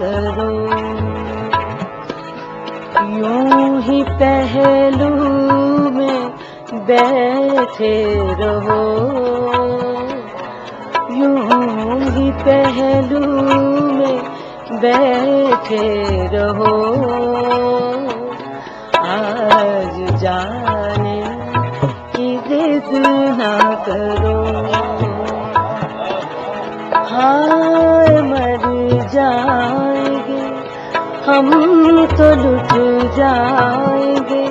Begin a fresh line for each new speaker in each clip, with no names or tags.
करो। यूँ ही पहलू में बैठे रहो। यूँ ही पहलू में बैठे रहो। जाएँगे, हम तो लुट जाएँगे।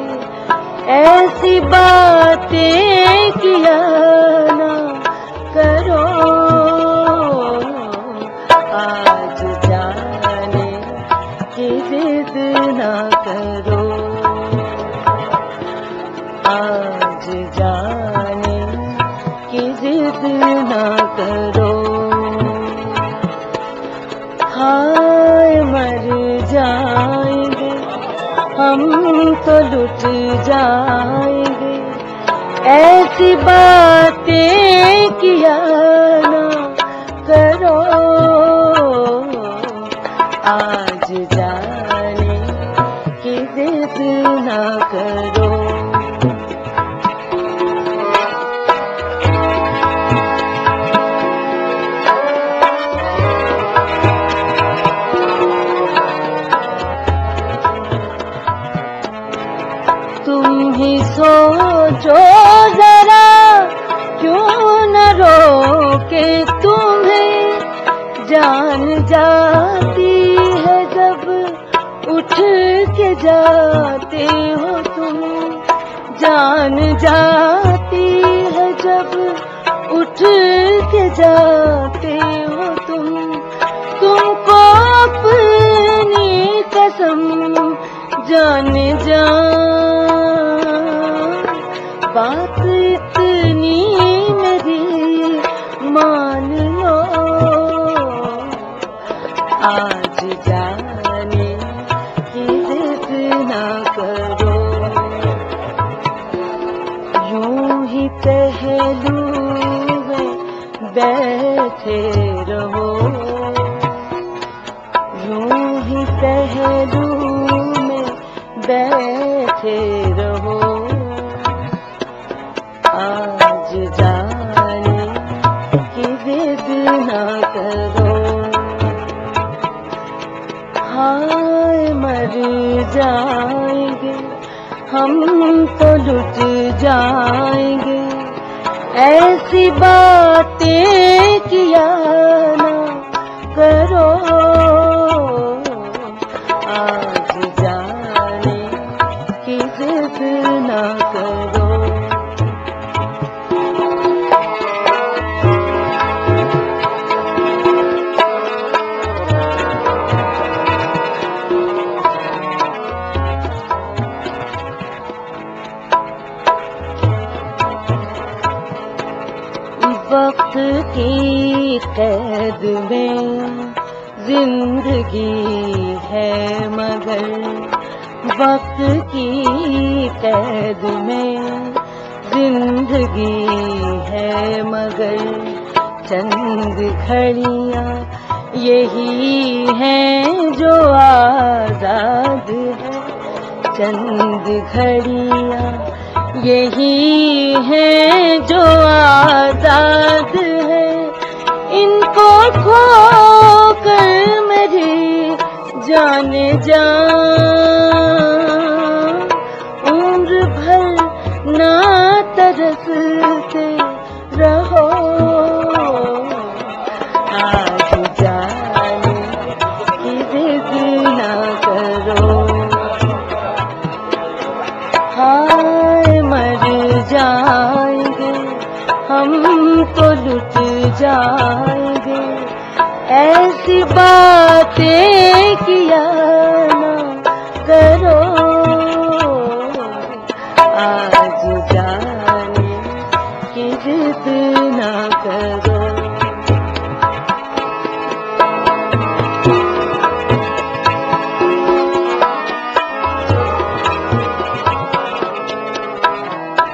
ऐसी बातें किया ना करो, आज जाने की जिद ना करो। आज जाने की जिद ना करो। हाय मर जाएँगे, हम तो लुट जाएँगे। ऐसी बातें किया ना करो, आज जाने कि जिद ना करो। रोके तुम्हें जान जाती है जब उठ के जाते हो तुम। जान जाती है जब उठ के जाते हो तुम। तुमको अपनी कसम जाने जा। में बैठे रहो। यूँ ही पहलू में बैठे रहो। आज जाने की जिद ना करो। हाय, मर जाएँगे, हम तो लुट जाएँगे। ऐसी बातें किया ना करो वक्त की कैद में ज़िंदगी है मगर वक्त की कैद में ज़िंदगी है मगर चंद घड़ियाँ यही हैं जो आज़ाद है। चंद घड़ियाँ यही है जो आज़ाद है। इनको खो कर मेरी जान जा जाएँगे। ऐसी बातें किया